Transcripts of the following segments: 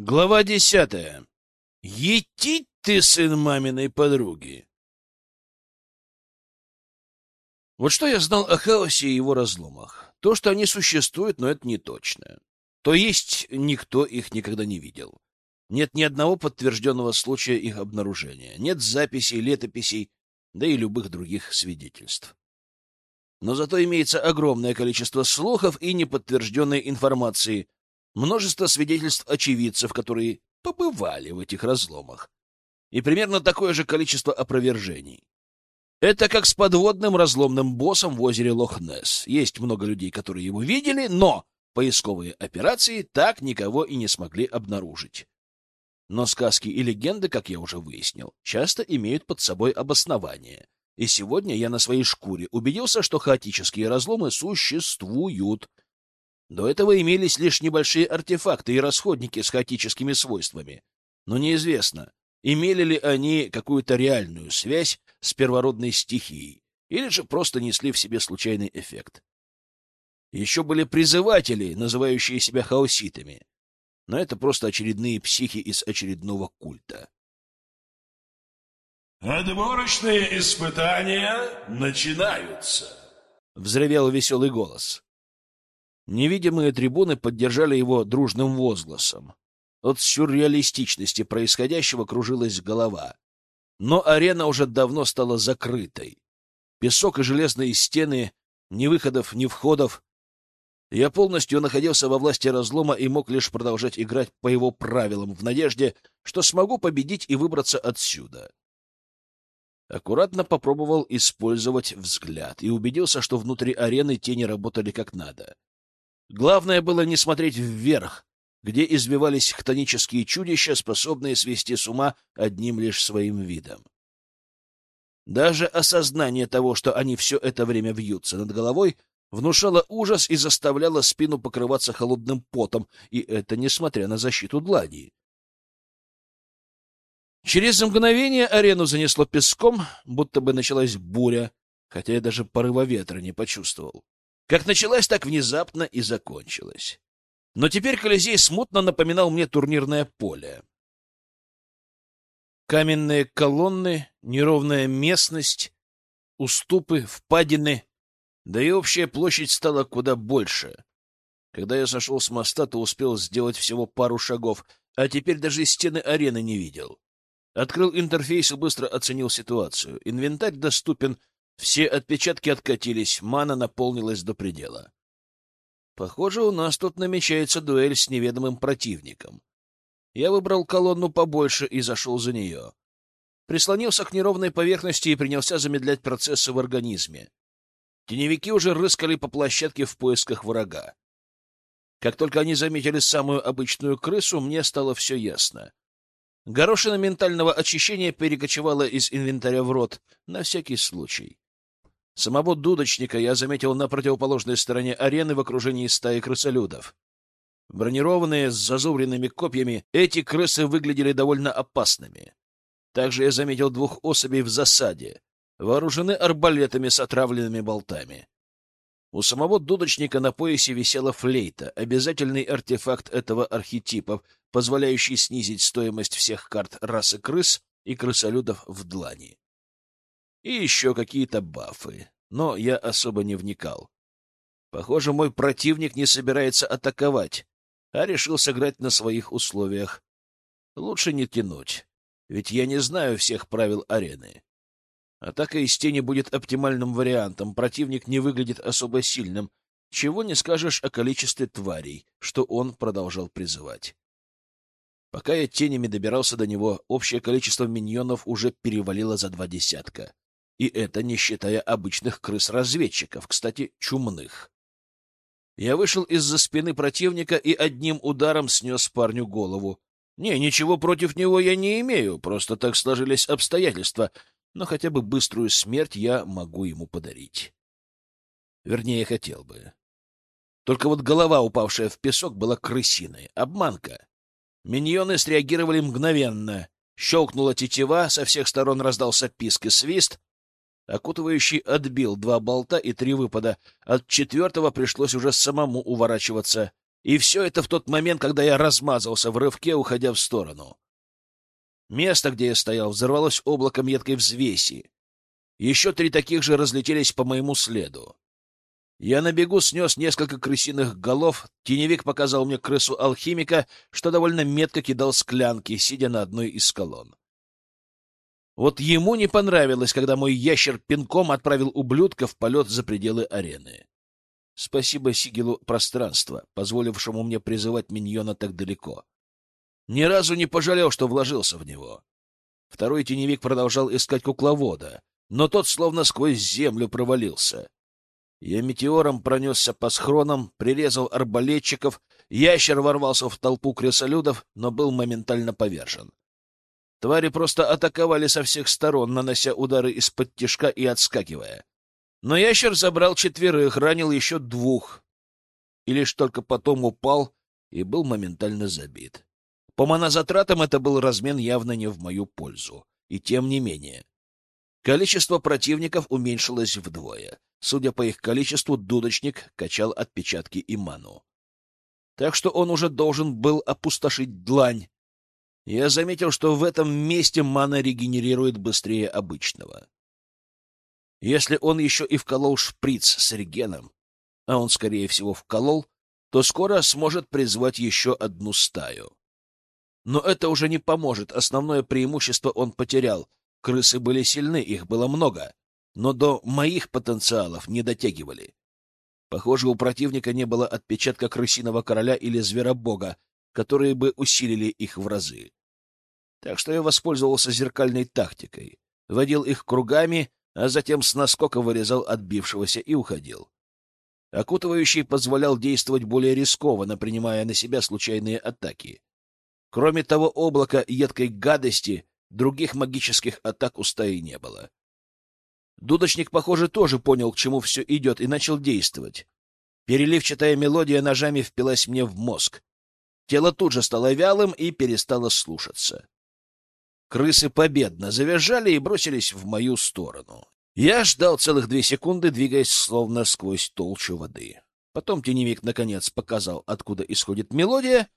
Глава десятая. Етить ты, сын маминой подруги! Вот что я знал о хаосе и его разломах. То, что они существуют, но это не точно. То есть никто их никогда не видел. Нет ни одного подтвержденного случая их обнаружения. Нет записей, летописей, да и любых других свидетельств. Но зато имеется огромное количество слухов и неподтвержденной информации, множество свидетельств очевидцев, которые побывали в этих разломах, и примерно такое же количество опровержений. Это как с подводным разломным боссом в озере Лох-Несс. Есть много людей, которые его видели, но поисковые операции так никого и не смогли обнаружить. Но сказки и легенды, как я уже выяснил, часто имеют под собой обоснование. И сегодня я на своей шкуре убедился, что хаотические разломы существуют, до этого имелись лишь небольшие артефакты и расходники с хаотическими свойствами. Но неизвестно, имели ли они какую-то реальную связь с первородной стихией, или же просто несли в себе случайный эффект. Еще были призыватели, называющие себя хаоситами, но это просто очередные психи из очередного культа. «Отборочные испытания начинаются!» — взревел веселый голос. Невидимые трибуны поддержали его дружным возгласом. От сюрреалистичности происходящего кружилась голова. Но арена уже давно стала закрытой. Песок и железные стены, ни выходов, ни входов. Я полностью находился во власти разлома и мог лишь продолжать играть по его правилам в надежде, что смогу победить и выбраться отсюда. Аккуратно попробовал использовать взгляд и убедился, что внутри арены тени работали как надо. Главное было не смотреть вверх, где избивались хтонические чудища, способные свести с ума одним лишь своим видом. Даже осознание того, что они все это время вьются над головой, внушало ужас и заставляло спину покрываться холодным потом, и это несмотря на защиту длани. Через мгновение арену занесло песком, будто бы началась буря, хотя я даже порыва ветра не почувствовал. Как началась, так внезапно и закончилась. Но теперь Колизей смутно напоминал мне турнирное поле. Каменные колонны, неровная местность, уступы, впадины, да и общая площадь стала куда больше. Когда я сошел с моста, то успел сделать всего пару шагов, а теперь даже стены арены не видел. Открыл интерфейс и быстро оценил ситуацию. Инвентарь доступен все отпечатки откатились, мана наполнилась до предела. Похоже, у нас тут намечается дуэль с неведомым противником. Я выбрал колонну побольше и зашел за нее. Прислонился к неровной поверхности и принялся замедлять процессы в организме. Теневики уже рыскали по площадке в поисках врага. Как только они заметили самую обычную крысу, мне стало все ясно. Горошина ментального очищения перекочевала из инвентаря в рот, на всякий случай. Самого дудочника я заметил на противоположной стороне арены в окружении стаи крысолюдов. Бронированные с зазубренными копьями, эти крысы выглядели довольно опасными. Также я заметил двух особей в засаде, вооружены арбалетами с отравленными болтами. У самого дудочника на поясе висела флейта, обязательный артефакт этого архетипа, позволяющий снизить стоимость всех карт расы крыс и крысолюдов в длани и еще какие-то бафы, но я особо не вникал. Похоже, мой противник не собирается атаковать, а решил сыграть на своих условиях. Лучше не тянуть, ведь я не знаю всех правил арены. Атака из тени будет оптимальным вариантом, противник не выглядит особо сильным, чего не скажешь о количестве тварей, что он продолжал призывать. Пока я тенями добирался до него, общее количество миньонов уже перевалило за два десятка. И это не считая обычных крыс-разведчиков, кстати, чумных. Я вышел из-за спины противника и одним ударом снес парню голову. Не, ничего против него я не имею, просто так сложились обстоятельства, но хотя бы быструю смерть я могу ему подарить. Вернее, хотел бы. Только вот голова, упавшая в песок, была крысиной. Обманка. Миньоны среагировали мгновенно. Щелкнула тетива, со всех сторон раздался писк и свист, Окутывающий отбил два болта и три выпада. От четвертого пришлось уже самому уворачиваться. И все это в тот момент, когда я размазался в рывке, уходя в сторону. Место, где я стоял, взорвалось облаком едкой взвеси. Еще три таких же разлетелись по моему следу. Я на бегу снес несколько крысиных голов, теневик показал мне крысу алхимика, что довольно метко кидал склянки, сидя на одной из колонн. Вот ему не понравилось, когда мой ящер пинком отправил ублюдка в полет за пределы арены. Спасибо Сигелу пространства, позволившему мне призывать миньона так далеко. Ни разу не пожалел, что вложился в него. Второй теневик продолжал искать кукловода, но тот словно сквозь землю провалился. Я метеором пронесся по схронам, прирезал арбалетчиков, ящер ворвался в толпу кресолюдов, но был моментально повержен. Твари просто атаковали со всех сторон, нанося удары из-под тишка и отскакивая. Но ящер забрал четверых, ранил еще двух. И лишь только потом упал и был моментально забит. По монозатратам это был размен явно не в мою пользу. И тем не менее. Количество противников уменьшилось вдвое. Судя по их количеству, дудочник качал отпечатки и ману. Так что он уже должен был опустошить длань, я заметил, что в этом месте мана регенерирует быстрее обычного. Если он еще и вколол шприц с регеном, а он, скорее всего, вколол, то скоро сможет призвать еще одну стаю. Но это уже не поможет, основное преимущество он потерял. Крысы были сильны, их было много, но до моих потенциалов не дотягивали. Похоже, у противника не было отпечатка крысиного короля или зверобога, которые бы усилили их в разы. Так что я воспользовался зеркальной тактикой, водил их кругами, а затем с наскока вырезал отбившегося и уходил. Окутывающий позволял действовать более рискованно, принимая на себя случайные атаки. Кроме того облака едкой гадости, других магических атак у стаи не было. Дудочник, похоже, тоже понял, к чему все идет, и начал действовать. Переливчатая мелодия ножами впилась мне в мозг. Тело тут же стало вялым и перестало слушаться. Крысы победно завизжали и бросились в мою сторону. Я ждал целых две секунды, двигаясь словно сквозь толщу воды. Потом теневик наконец показал, откуда исходит мелодия.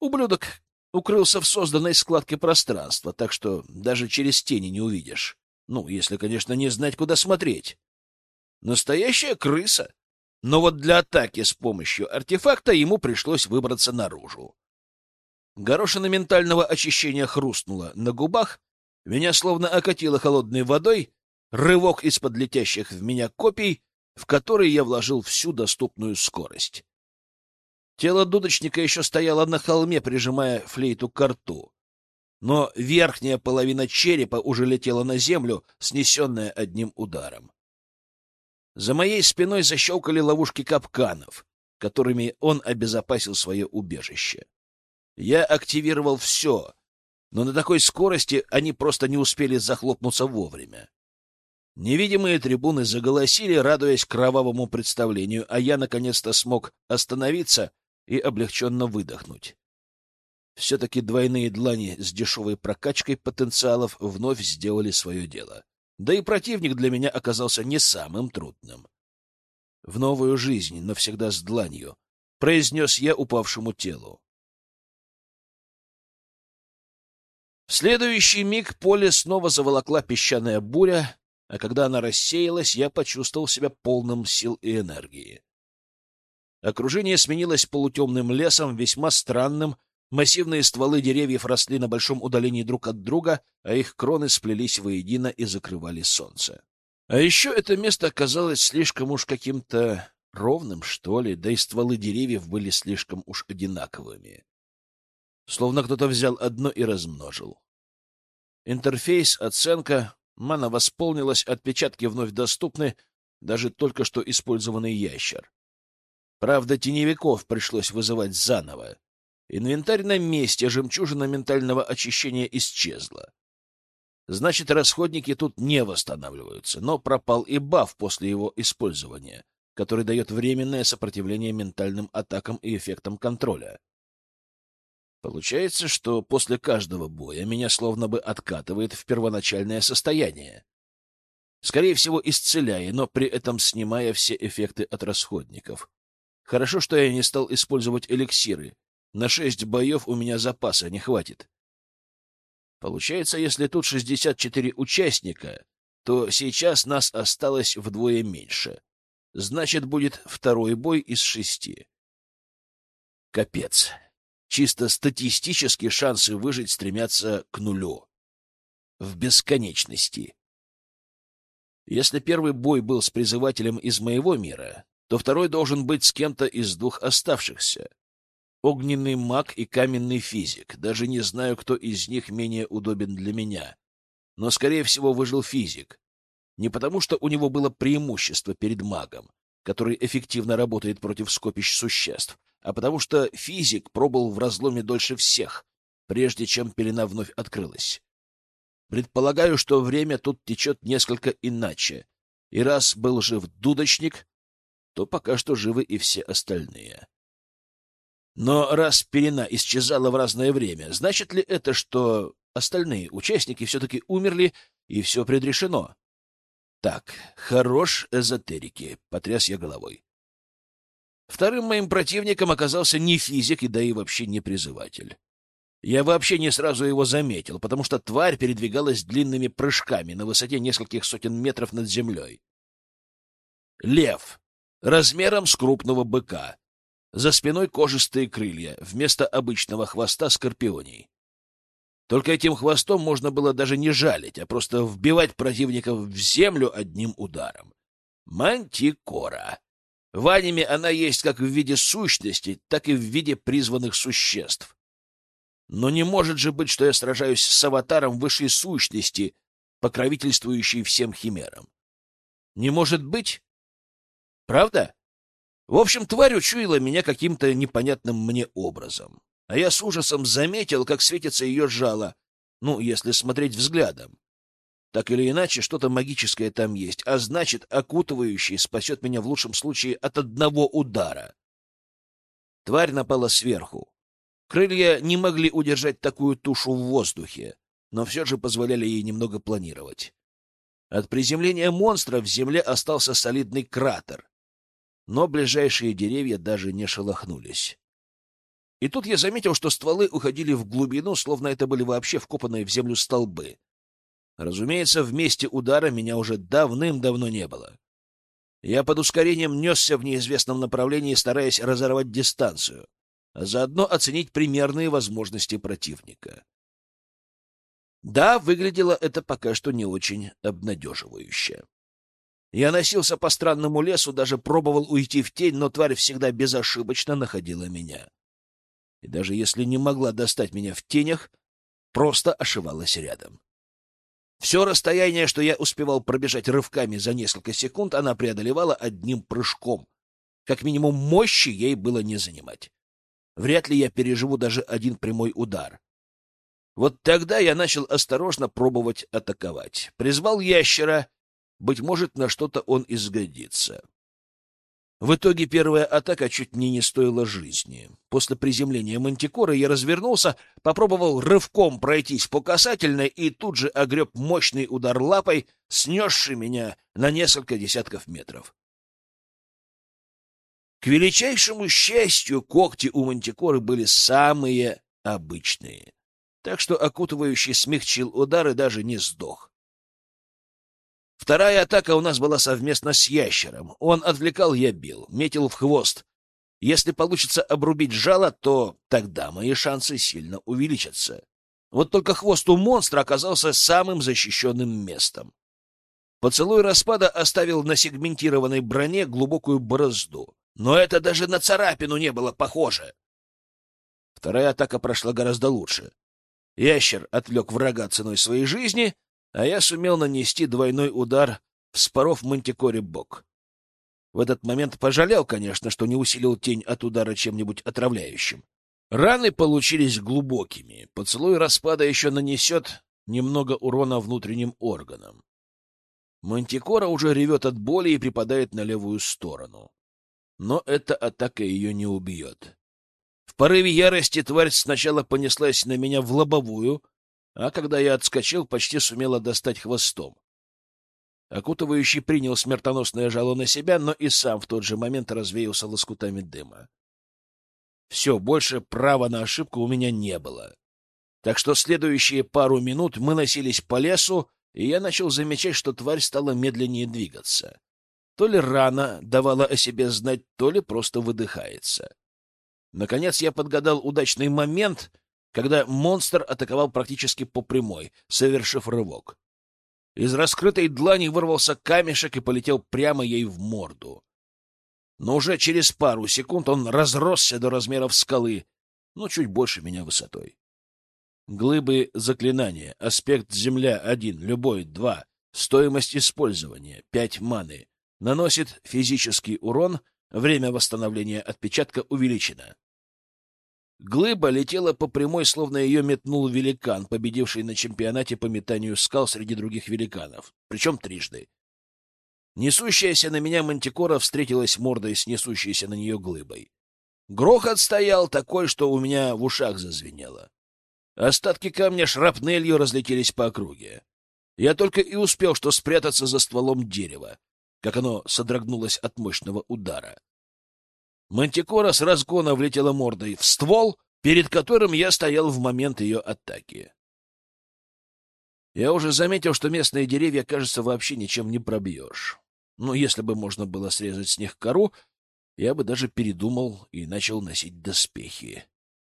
Ублюдок укрылся в созданной складке пространства, так что даже через тени не увидишь. Ну, если, конечно, не знать, куда смотреть. Настоящая крыса. Но вот для атаки с помощью артефакта ему пришлось выбраться наружу. Горошина ментального очищения хрустнула на губах, меня словно окатило холодной водой, рывок из-под летящих в меня копий, в который я вложил всю доступную скорость. Тело дудочника еще стояло на холме, прижимая флейту к рту. Но верхняя половина черепа уже летела на землю, снесенная одним ударом. За моей спиной защелкали ловушки капканов, которыми он обезопасил свое убежище. Я активировал все, но на такой скорости они просто не успели захлопнуться вовремя. Невидимые трибуны заголосили, радуясь кровавому представлению, а я наконец-то смог остановиться и облегченно выдохнуть. Все-таки двойные длани с дешевой прокачкой потенциалов вновь сделали свое дело. Да и противник для меня оказался не самым трудным. В новую жизнь, навсегда с дланью, произнес я упавшему телу. В следующий миг поле снова заволокла песчаная буря, а когда она рассеялась, я почувствовал себя полным сил и энергии. Окружение сменилось полутемным лесом, весьма странным, массивные стволы деревьев росли на большом удалении друг от друга, а их кроны сплелись воедино и закрывали солнце. А еще это место оказалось слишком уж каким-то ровным, что ли, да и стволы деревьев были слишком уж одинаковыми. Словно кто-то взял одно и размножил. Интерфейс, оценка, мана восполнилась, отпечатки вновь доступны, даже только что использованный ящер. Правда, теневиков пришлось вызывать заново. Инвентарь на месте, жемчужина ментального очищения исчезла. Значит, расходники тут не восстанавливаются, но пропал и баф после его использования, который дает временное сопротивление ментальным атакам и эффектам контроля. Получается, что после каждого боя меня словно бы откатывает в первоначальное состояние. Скорее всего, исцеляя, но при этом снимая все эффекты от расходников. Хорошо, что я не стал использовать эликсиры. На шесть боев у меня запаса не хватит. Получается, если тут 64 участника, то сейчас нас осталось вдвое меньше. Значит, будет второй бой из шести. Капец. Чисто статистически шансы выжить стремятся к нулю. В бесконечности. Если первый бой был с призывателем из моего мира, то второй должен быть с кем-то из двух оставшихся. Огненный маг и каменный физик. Даже не знаю, кто из них менее удобен для меня. Но, скорее всего, выжил физик. Не потому, что у него было преимущество перед магом, который эффективно работает против скопищ существ, а потому что физик пробыл в разломе дольше всех, прежде чем пелена вновь открылась. Предполагаю, что время тут течет несколько иначе, и раз был жив дудочник, то пока что живы и все остальные. Но раз пелена исчезала в разное время, значит ли это, что остальные участники все-таки умерли и все предрешено? Так, хорош эзотерики, — потряс я головой. Вторым моим противником оказался не физик и да и вообще не призыватель. Я вообще не сразу его заметил, потому что тварь передвигалась длинными прыжками на высоте нескольких сотен метров над землей. Лев, размером с крупного быка. За спиной кожистые крылья, вместо обычного хвоста скорпионий. Только этим хвостом можно было даже не жалить, а просто вбивать противников в землю одним ударом. Мантикора. В аниме она есть как в виде сущности, так и в виде призванных существ. Но не может же быть, что я сражаюсь с аватаром высшей сущности, покровительствующей всем химерам. Не может быть? Правда? В общем, тварь учуяла меня каким-то непонятным мне образом а я с ужасом заметил, как светится ее жало, ну, если смотреть взглядом. Так или иначе, что-то магическое там есть, а значит, окутывающий спасет меня в лучшем случае от одного удара. Тварь напала сверху. Крылья не могли удержать такую тушу в воздухе, но все же позволяли ей немного планировать. От приземления монстра в земле остался солидный кратер, но ближайшие деревья даже не шелохнулись. И тут я заметил, что стволы уходили в глубину, словно это были вообще вкопанные в землю столбы. Разумеется, в месте удара меня уже давным-давно не было. Я под ускорением несся в неизвестном направлении, стараясь разорвать дистанцию, а заодно оценить примерные возможности противника. Да, выглядело это пока что не очень обнадеживающе. Я носился по странному лесу, даже пробовал уйти в тень, но тварь всегда безошибочно находила меня и даже если не могла достать меня в тенях, просто ошивалась рядом. Все расстояние, что я успевал пробежать рывками за несколько секунд, она преодолевала одним прыжком. Как минимум мощи ей было не занимать. Вряд ли я переживу даже один прямой удар. Вот тогда я начал осторожно пробовать атаковать. Призвал ящера. Быть может, на что-то он изгодится. В итоге первая атака чуть мне не стоила жизни. После приземления мантикоры я развернулся, попробовал рывком пройтись по касательной и тут же огреб мощный удар лапой, снесший меня на несколько десятков метров. К величайшему счастью, когти у мантикоры были самые обычные, так что окутывающий смягчил удар и даже не сдох. Вторая атака у нас была совместно с ящером. Он отвлекал, я бил, метил в хвост. Если получится обрубить жало, то тогда мои шансы сильно увеличатся. Вот только хвост у монстра оказался самым защищенным местом. Поцелуй распада оставил на сегментированной броне глубокую борозду. Но это даже на царапину не было похоже. Вторая атака прошла гораздо лучше. Ящер отвлек врага ценой своей жизни, а я сумел нанести двойной удар, вспоров мантикоре бок. В этот момент пожалел, конечно, что не усилил тень от удара чем-нибудь отравляющим. Раны получились глубокими. Поцелуй распада еще нанесет немного урона внутренним органам. Мантикора уже ревет от боли и припадает на левую сторону. Но эта атака ее не убьет. В порыве ярости тварь сначала понеслась на меня в лобовую, а когда я отскочил, почти сумела достать хвостом. Окутывающий принял смертоносное жало на себя, но и сам в тот же момент развеялся лоскутами дыма. Все, больше права на ошибку у меня не было. Так что следующие пару минут мы носились по лесу, и я начал замечать, что тварь стала медленнее двигаться. То ли рана давала о себе знать, то ли просто выдыхается. Наконец я подгадал удачный момент, когда монстр атаковал практически по прямой, совершив рывок. Из раскрытой длани вырвался камешек и полетел прямо ей в морду. Но уже через пару секунд он разросся до размеров скалы, но чуть больше меня высотой. Глыбы заклинания. Аспект Земля — один, любой — два. Стоимость использования — пять маны. Наносит физический урон. Время восстановления отпечатка увеличено. Глыба летела по прямой, словно ее метнул великан, победивший на чемпионате по метанию скал среди других великанов, причем трижды. Несущаяся на меня мантикора встретилась мордой с несущейся на нее глыбой. Грохот стоял такой, что у меня в ушах зазвенело. Остатки камня шрапнелью разлетелись по округе. Я только и успел, что спрятаться за стволом дерева, как оно содрогнулось от мощного удара. Мантикора с разгона влетела мордой в ствол, перед которым я стоял в момент ее атаки. Я уже заметил, что местные деревья, кажется, вообще ничем не пробьешь. Но если бы можно было срезать с них кору, я бы даже передумал и начал носить доспехи.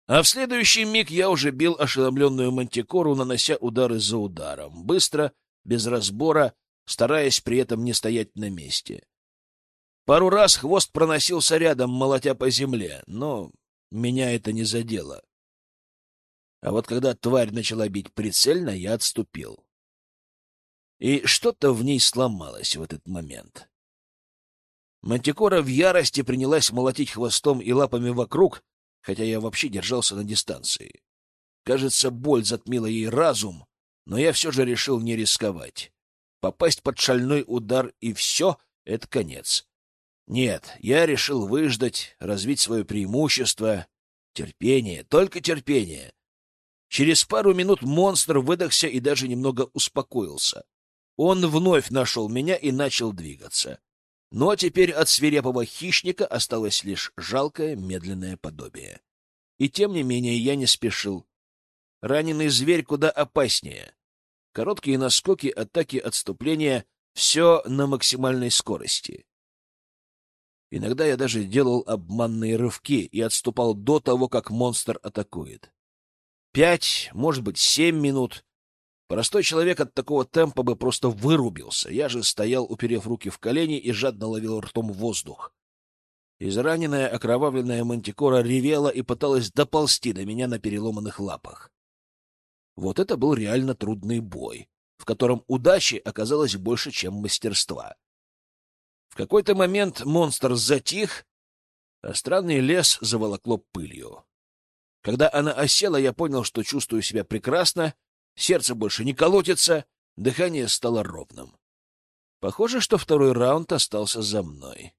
А в следующий миг я уже бил ошеломленную мантикору, нанося удары за ударом, быстро, без разбора, стараясь при этом не стоять на месте. Пару раз хвост проносился рядом, молотя по земле, но меня это не задело. А вот когда тварь начала бить прицельно, я отступил. И что-то в ней сломалось в этот момент. Мантикора в ярости принялась молотить хвостом и лапами вокруг, хотя я вообще держался на дистанции. Кажется, боль затмила ей разум, но я все же решил не рисковать. Попасть под шальной удар и все — это конец. Нет, я решил выждать, развить свое преимущество. Терпение, только терпение. Через пару минут монстр выдохся и даже немного успокоился. Он вновь нашел меня и начал двигаться. Но теперь от свирепого хищника осталось лишь жалкое медленное подобие. И тем не менее я не спешил. Раненый зверь куда опаснее. Короткие наскоки, атаки, отступления — все на максимальной скорости. Иногда я даже делал обманные рывки и отступал до того, как монстр атакует. Пять, может быть, семь минут. Простой человек от такого темпа бы просто вырубился. Я же стоял, уперев руки в колени и жадно ловил ртом воздух. Израненная окровавленная мантикора ревела и пыталась доползти до меня на переломанных лапах. Вот это был реально трудный бой, в котором удачи оказалось больше, чем мастерства. В какой-то момент монстр затих, а странный лес заволокло пылью. Когда она осела, я понял, что чувствую себя прекрасно, сердце больше не колотится, дыхание стало ровным. Похоже, что второй раунд остался за мной.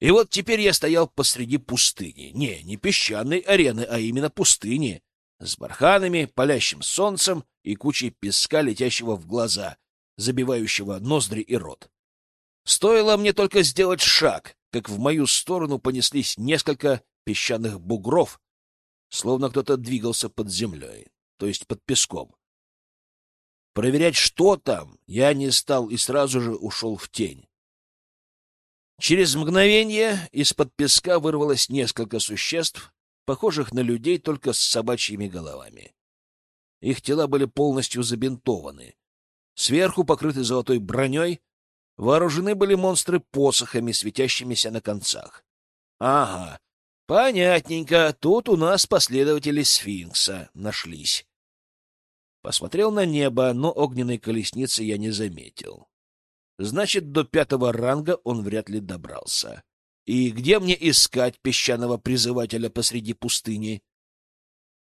И вот теперь я стоял посреди пустыни. Не, не песчаной арены, а именно пустыни. С барханами, палящим солнцем и кучей песка, летящего в глаза, забивающего ноздри и рот. Стоило мне только сделать шаг, как в мою сторону понеслись несколько песчаных бугров, словно кто-то двигался под землей, то есть под песком. Проверять, что там, я не стал и сразу же ушел в тень. Через мгновение из-под песка вырвалось несколько существ, похожих на людей только с собачьими головами. Их тела были полностью забинтованы, сверху покрыты золотой броней, Вооружены были монстры посохами, светящимися на концах. Ага, понятненько, тут у нас последователи сфинкса нашлись. Посмотрел на небо, но огненной колесницы я не заметил. Значит, до пятого ранга он вряд ли добрался. И где мне искать песчаного призывателя посреди пустыни?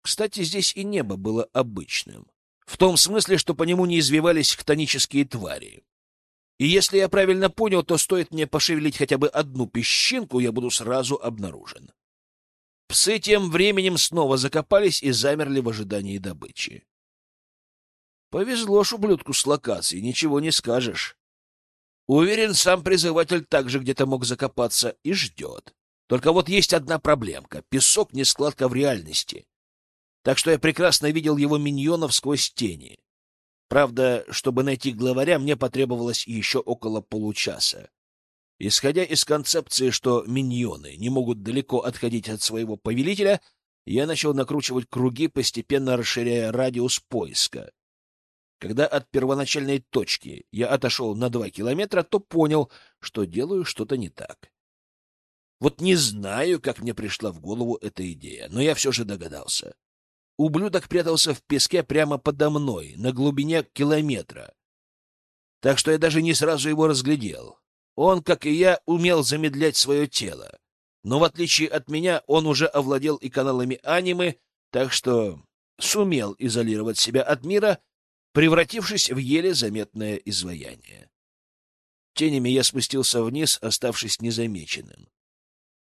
Кстати, здесь и небо было обычным. В том смысле, что по нему не извивались хтонические твари. И если я правильно понял, то стоит мне пошевелить хотя бы одну песчинку, я буду сразу обнаружен. Псы тем временем снова закопались и замерли в ожидании добычи. Повезло ж ублюдку с локацией, ничего не скажешь. Уверен, сам призыватель также где-то мог закопаться и ждет. Только вот есть одна проблемка — песок не складка в реальности. Так что я прекрасно видел его миньонов сквозь тени. Правда, чтобы найти главаря, мне потребовалось еще около получаса. Исходя из концепции, что миньоны не могут далеко отходить от своего повелителя, я начал накручивать круги, постепенно расширяя радиус поиска. Когда от первоначальной точки я отошел на два километра, то понял, что делаю что-то не так. Вот не знаю, как мне пришла в голову эта идея, но я все же догадался. Ублюдок прятался в песке прямо подо мной, на глубине километра. Так что я даже не сразу его разглядел. Он, как и я, умел замедлять свое тело. Но в отличие от меня, он уже овладел и каналами анимы, так что сумел изолировать себя от мира, превратившись в еле заметное изваяние. Тенями я спустился вниз, оставшись незамеченным.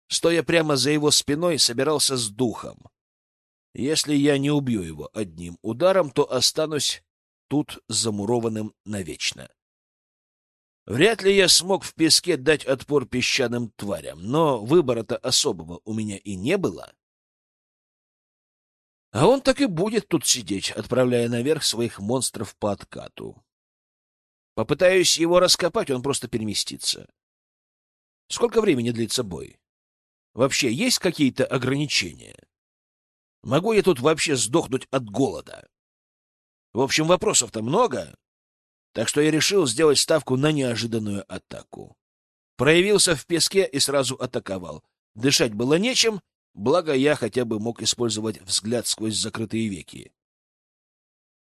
Стоя прямо за его спиной, собирался с духом. Если я не убью его одним ударом, то останусь тут замурованным навечно. Вряд ли я смог в песке дать отпор песчаным тварям, но выбора-то особого у меня и не было. А он так и будет тут сидеть, отправляя наверх своих монстров по откату. Попытаюсь его раскопать, он просто переместится. Сколько времени длится бой? Вообще есть какие-то ограничения? Могу я тут вообще сдохнуть от голода? В общем, вопросов-то много, так что я решил сделать ставку на неожиданную атаку. Проявился в песке и сразу атаковал. Дышать было нечем, благо я хотя бы мог использовать взгляд сквозь закрытые веки.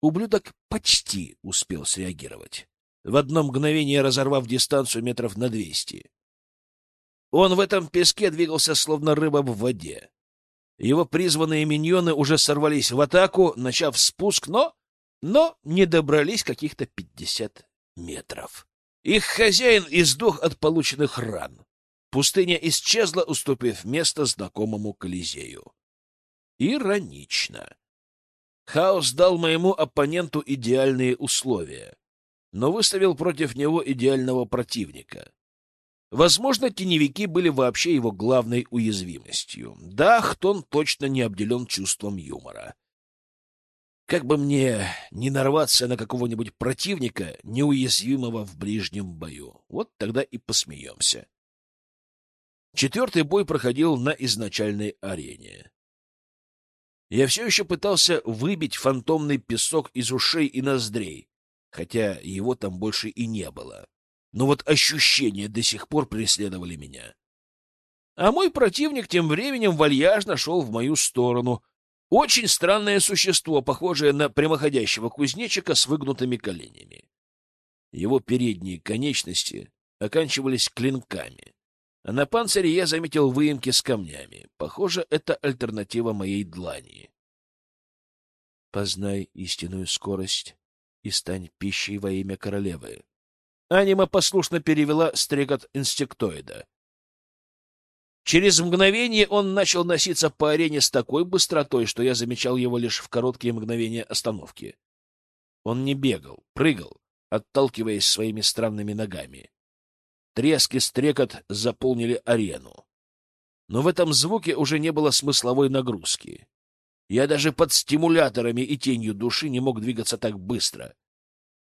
Ублюдок почти успел среагировать, в одно мгновение разорвав дистанцию метров на двести. Он в этом песке двигался, словно рыба в воде. Его призванные миньоны уже сорвались в атаку, начав спуск, но... но не добрались каких-то пятьдесят метров. Их хозяин издох от полученных ран. Пустыня исчезла, уступив место знакомому Колизею. Иронично. Хаос дал моему оппоненту идеальные условия, но выставил против него идеального противника. Возможно, теневики были вообще его главной уязвимостью. Да, Хтон точно не обделен чувством юмора. Как бы мне не нарваться на какого-нибудь противника, неуязвимого в ближнем бою. Вот тогда и посмеемся. Четвертый бой проходил на изначальной арене. Я все еще пытался выбить фантомный песок из ушей и ноздрей, хотя его там больше и не было но вот ощущения до сих пор преследовали меня. А мой противник тем временем вальяжно шел в мою сторону. Очень странное существо, похожее на прямоходящего кузнечика с выгнутыми коленями. Его передние конечности оканчивались клинками, а на панцире я заметил выемки с камнями. Похоже, это альтернатива моей длани. Познай истинную скорость и стань пищей во имя королевы. Анима послушно перевела стрекот инстиктоида. Через мгновение он начал носиться по арене с такой быстротой, что я замечал его лишь в короткие мгновения остановки. Он не бегал, прыгал, отталкиваясь своими странными ногами. Треск и стрекот заполнили арену. Но в этом звуке уже не было смысловой нагрузки. Я даже под стимуляторами и тенью души не мог двигаться так быстро.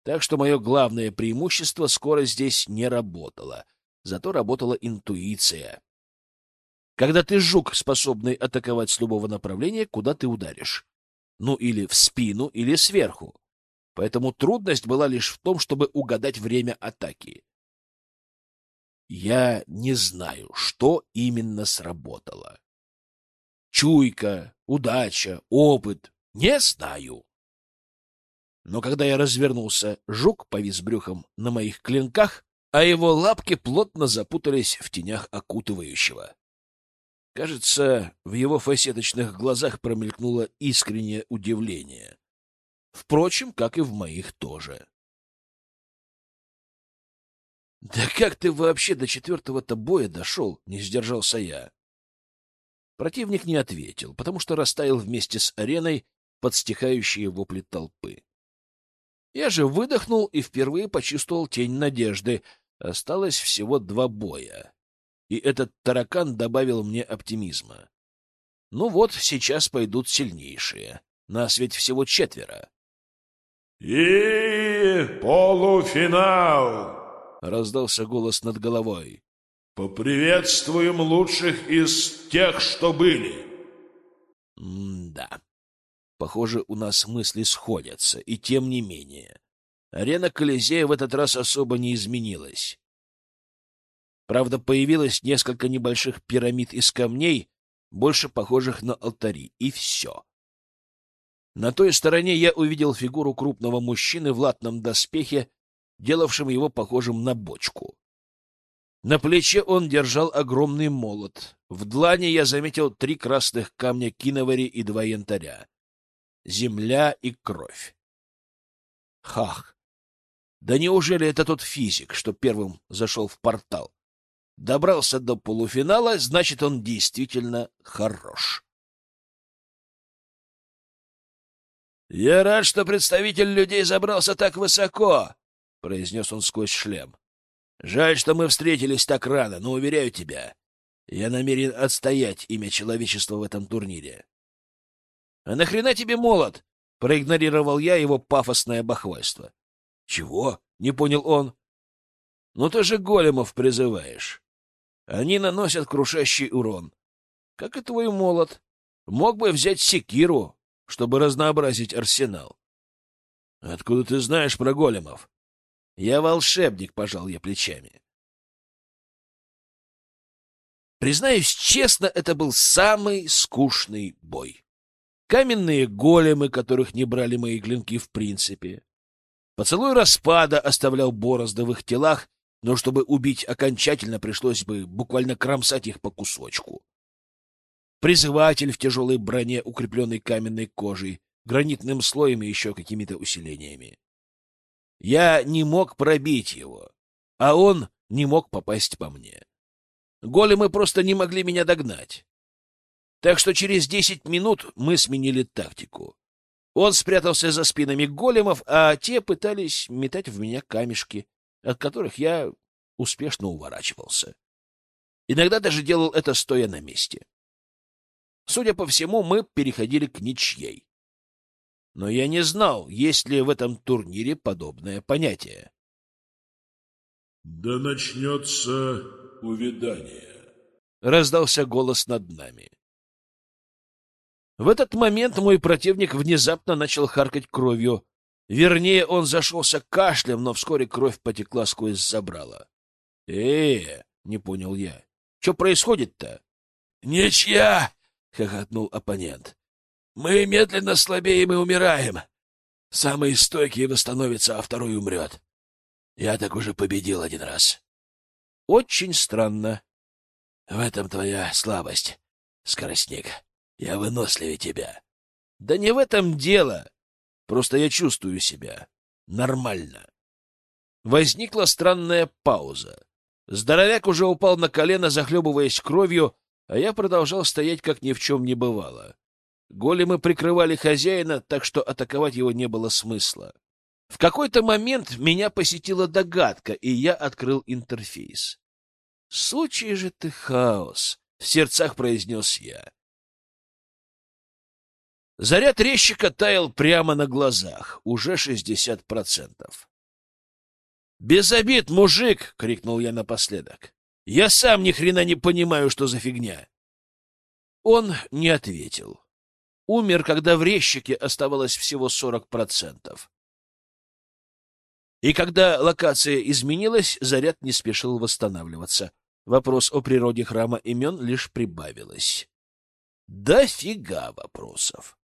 Так что мое главное преимущество скоро здесь не работало, зато работала интуиция. Когда ты жук, способный атаковать с любого направления, куда ты ударишь? Ну, или в спину, или сверху. Поэтому трудность была лишь в том, чтобы угадать время атаки. Я не знаю, что именно сработало. Чуйка, удача, опыт — не знаю. Но когда я развернулся, жук повис брюхом на моих клинках, а его лапки плотно запутались в тенях окутывающего. Кажется, в его фасеточных глазах промелькнуло искреннее удивление. Впрочем, как и в моих тоже. «Да как ты вообще до четвертого-то боя дошел?» — не сдержался я. Противник не ответил, потому что растаял вместе с ареной под стихающие вопли толпы. Я же выдохнул и впервые почувствовал тень надежды. Осталось всего два боя. И этот таракан добавил мне оптимизма. Ну вот, сейчас пойдут сильнейшие. Нас ведь всего четверо. «И полуфинал!» — раздался голос над головой. «Поприветствуем лучших из тех, что были!» М-да. Похоже, у нас мысли сходятся, и тем не менее. Арена Колизея в этот раз особо не изменилась. Правда, появилось несколько небольших пирамид из камней, больше похожих на алтари, и все. На той стороне я увидел фигуру крупного мужчины в латном доспехе, делавшем его похожим на бочку. На плече он держал огромный молот. В длани я заметил три красных камня киновари и два янтаря. Земля и кровь. Хах! Да неужели это тот физик, что первым зашел в портал? Добрался до полуфинала, значит, он действительно хорош. «Я рад, что представитель людей забрался так высоко», — произнес он сквозь шлем. «Жаль, что мы встретились так рано, но, уверяю тебя, я намерен отстоять имя человечества в этом турнире». «А нахрена тебе молот?» — проигнорировал я его пафосное бахвальство. «Чего?» — не понял он. «Ну ты же големов призываешь. Они наносят крушащий урон. Как и твой молот. Мог бы взять секиру, чтобы разнообразить арсенал. — Откуда ты знаешь про големов? — Я волшебник, — пожал я плечами. Признаюсь честно, это был самый скучный бой. Каменные големы, которых не брали мои клинки в принципе. Поцелуй распада оставлял борозды в их телах, но чтобы убить окончательно, пришлось бы буквально кромсать их по кусочку призыватель в тяжелой броне, укрепленной каменной кожей, гранитным слоем и еще какими-то усилениями. Я не мог пробить его, а он не мог попасть по мне. Големы просто не могли меня догнать. Так что через десять минут мы сменили тактику. Он спрятался за спинами големов, а те пытались метать в меня камешки, от которых я успешно уворачивался. Иногда даже делал это стоя на месте. Судя по всему, мы переходили к ничьей. Но я не знал, есть ли в этом турнире подобное понятие. «Да начнется увядание», — раздался голос над нами. В этот момент мой противник внезапно начал харкать кровью. Вернее, он зашелся кашлем, но вскоре кровь потекла сквозь забрала. э, не понял я. Что происходит-то? — Ничья! — хохотнул оппонент. «Мы медленно слабеем и умираем. Самый стойкий восстановится, а второй умрет. Я так уже победил один раз». «Очень странно». «В этом твоя слабость, скоростник. Я выносливее тебя». «Да не в этом дело. Просто я чувствую себя нормально». Возникла странная пауза. Здоровяк уже упал на колено, захлебываясь кровью, а я продолжал стоять, как ни в чем не бывало. Големы прикрывали хозяина, так что атаковать его не было смысла. В какой-то момент меня посетила догадка, и я открыл интерфейс. «Случай же ты хаос!» — в сердцах произнес я. Заряд резчика таял прямо на глазах, уже шестьдесят процентов. «Без обид, мужик!» — крикнул я напоследок. Я сам ни хрена не понимаю, что за фигня. Он не ответил. Умер, когда в резчике оставалось всего сорок процентов. И когда локация изменилась, заряд не спешил восстанавливаться. Вопрос о природе храма имен лишь прибавилось. Дофига вопросов.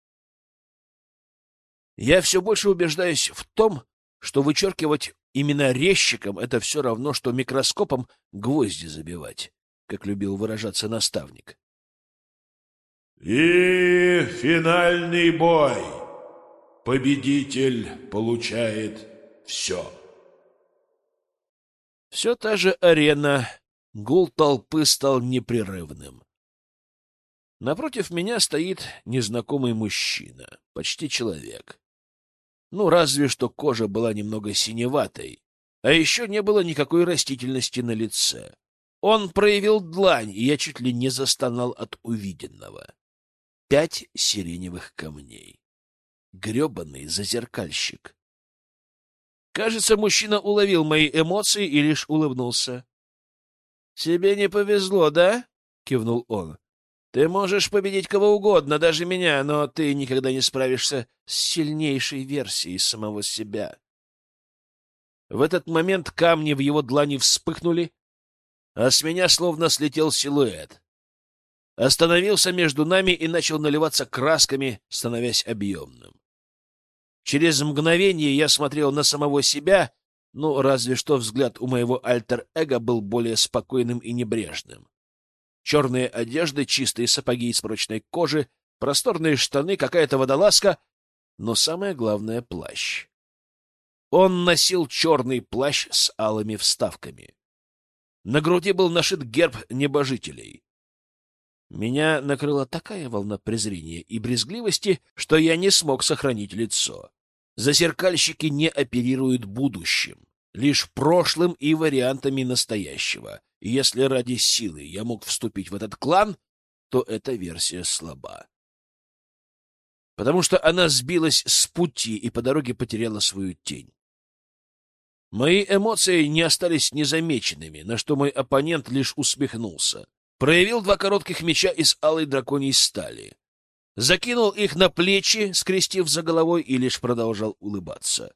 Я все больше убеждаюсь в том, что вычеркивать Именно резчиком это все равно, что микроскопом гвозди забивать, как любил выражаться наставник. И финальный бой. Победитель получает все. Все та же арена. Гул толпы стал непрерывным. Напротив меня стоит незнакомый мужчина, почти человек. Ну, разве что кожа была немного синеватой, А еще не было никакой растительности на лице. Он проявил длань, и я чуть ли не застонал от увиденного. Пять сиреневых камней. Гребаный зазеркальщик. Кажется, мужчина уловил мои эмоции и лишь улыбнулся. — Тебе не повезло, да? — кивнул он. — Ты можешь победить кого угодно, даже меня, но ты никогда не справишься с сильнейшей версией самого себя. В этот момент камни в его длани вспыхнули, а с меня словно слетел силуэт. Остановился между нами и начал наливаться красками, становясь объемным. Через мгновение я смотрел на самого себя, ну, разве что взгляд у моего альтер-эго был более спокойным и небрежным. Черные одежды, чистые сапоги из прочной кожи, просторные штаны, какая-то водолазка, но самое главное — плащ. Он носил черный плащ с алыми вставками. На груди был нашит герб небожителей. Меня накрыла такая волна презрения и брезгливости, что я не смог сохранить лицо. Зазеркальщики не оперируют будущим, лишь прошлым и вариантами настоящего. И если ради силы я мог вступить в этот клан, то эта версия слаба. Потому что она сбилась с пути и по дороге потеряла свою тень. Мои эмоции не остались незамеченными, на что мой оппонент лишь усмехнулся проявил два коротких меча из алой драконьей стали. Закинул их на плечи, скрестив за головой, и лишь продолжал улыбаться.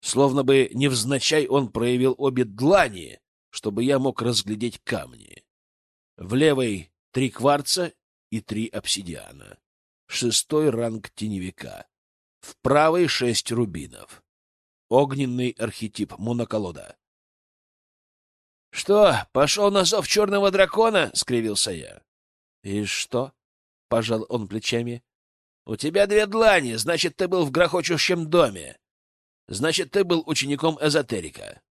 Словно бы невзначай он проявил обе длани, чтобы я мог разглядеть камни. В левой три кварца и три обсидиана. Шестой ранг теневика. В правой шесть рубинов. Огненный архетип моноколода. — Что, пошел на зов черного дракона? — скривился я. — И что? — пожал он плечами. — У тебя две длани, значит, ты был в грохочущем доме. Значит, ты был учеником эзотерика. —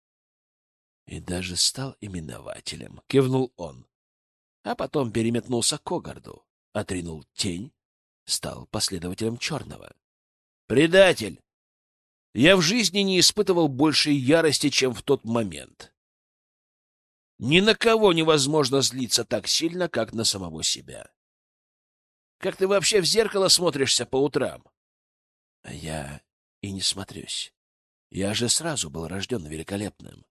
И даже стал именователем, — кивнул он. А потом переметнулся к Огарду, отринул тень, стал последователем черного. — Предатель! Я в жизни не испытывал большей ярости, чем в тот момент. Ни на кого невозможно злиться так сильно, как на самого себя. Как ты вообще в зеркало смотришься по утрам? А я и не смотрюсь. Я же сразу был рожден великолепным. —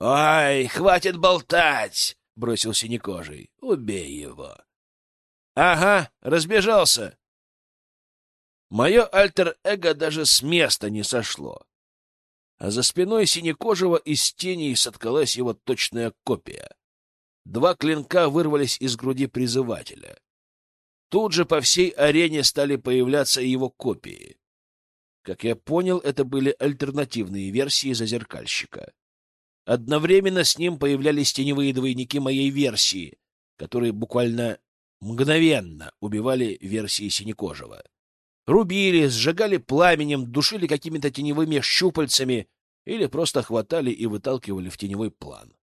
Ой, хватит болтать! — бросил синекожий. — Убей его. — Ага, разбежался. Мое альтер-эго даже с места не сошло а за спиной синекожего из тени соткалась его точная копия. Два клинка вырвались из груди призывателя. Тут же по всей арене стали появляться его копии. Как я понял, это были альтернативные версии зазеркальщика. Одновременно с ним появлялись теневые двойники моей версии, которые буквально мгновенно убивали версии синекожего. Рубили, сжигали пламенем, душили какими-то теневыми щупальцами или просто хватали и выталкивали в теневой план.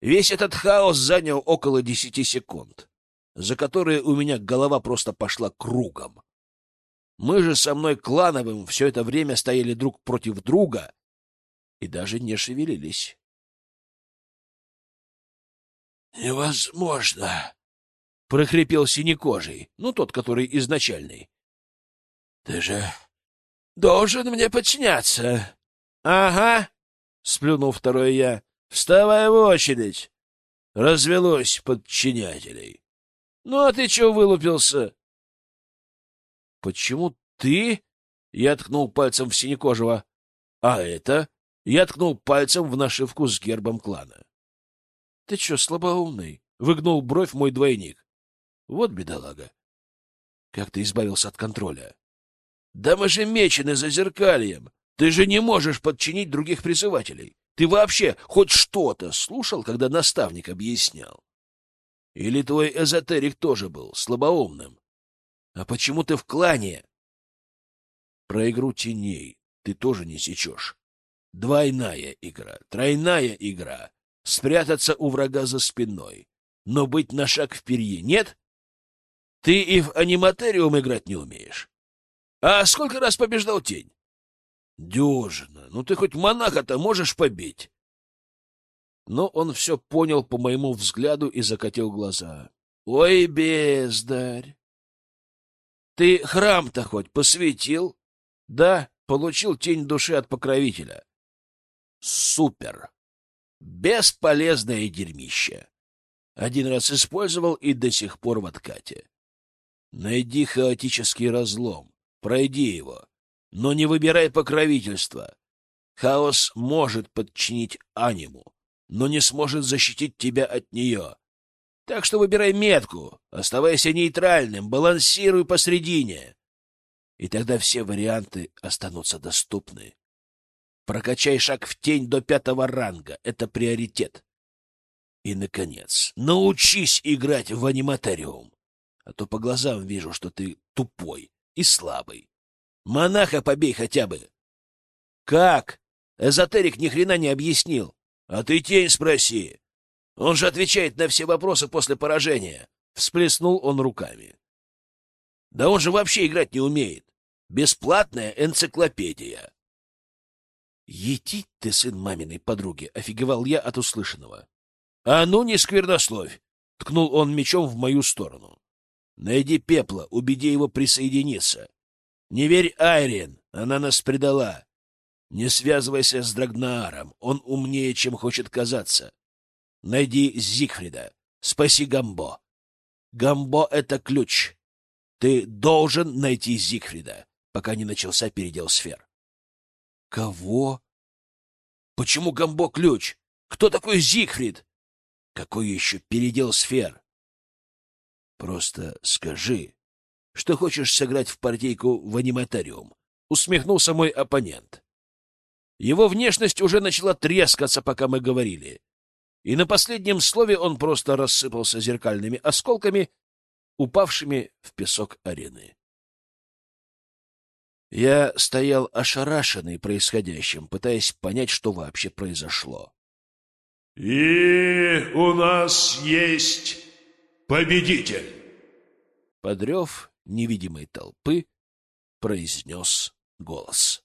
Весь этот хаос занял около десяти секунд, за которые у меня голова просто пошла кругом. Мы же со мной клановым все это время стояли друг против друга и даже не шевелились. «Невозможно!» — прохрипел синекожий, ну, тот, который изначальный. — Ты же должен мне подчиняться. — Ага, — сплюнул второй я. — Вставай в очередь. Развелось подчинятелей. — Ну, а ты чего вылупился? — Почему ты? — я ткнул пальцем в синекожего. — А это? — я ткнул пальцем в нашивку с гербом клана. — Ты что, слабоумный? — выгнул бровь мой двойник. — Вот бедолага. Как ты избавился от контроля? Да мы же мечены за зеркальем. Ты же не можешь подчинить других призывателей. Ты вообще хоть что-то слушал, когда наставник объяснял? Или твой эзотерик тоже был слабоумным? А почему ты в клане? Про игру теней ты тоже не сечешь. Двойная игра, тройная игра. Спрятаться у врага за спиной. Но быть на шаг впереди нет? Ты и в аниматериум играть не умеешь. А сколько раз побеждал тень? Дюжина. Ну ты хоть монаха-то можешь побить? Но он все понял по моему взгляду и закатил глаза. Ой, бездарь! Ты храм-то хоть посвятил? Да, получил тень души от покровителя. Супер! Бесполезное дерьмище. Один раз использовал и до сих пор в откате. Найди хаотический разлом, пройди его, но не выбирай покровительства. Хаос может подчинить аниму, но не сможет защитить тебя от нее. Так что выбирай метку, оставайся нейтральным, балансируй посредине. И тогда все варианты останутся доступны. Прокачай шаг в тень до пятого ранга. Это приоритет. И, наконец, научись играть в аниматориум. А то по глазам вижу, что ты тупой и слабый. Монаха побей хотя бы. Как? Эзотерик ни хрена не объяснил. А ты тень спроси. Он же отвечает на все вопросы после поражения. Всплеснул он руками. Да он же вообще играть не умеет. Бесплатная энциклопедия. Етить ты, сын маминой подруги, офигевал я от услышанного. А ну не сквернословь! Ткнул он мечом в мою сторону. Найди пепла, убеди его присоединиться. Не верь Айрин, она нас предала. Не связывайся с Драгнааром, он умнее, чем хочет казаться. Найди Зигфрида, спаси Гамбо. Гамбо — это ключ. Ты должен найти Зигфрида, пока не начался передел сфер. Кого? Почему Гамбо ключ? Кто такой Зигфрид? Какой еще передел сфер? Просто скажи, что хочешь сыграть в партийку в аниматариум, усмехнулся мой оппонент. Его внешность уже начала трескаться, пока мы говорили. И на последнем слове он просто рассыпался зеркальными осколками, упавшими в песок арены. Я стоял ошарашенный происходящим, пытаясь понять, что вообще произошло. «И у нас есть победитель!» Подрев невидимой толпы произнес голос.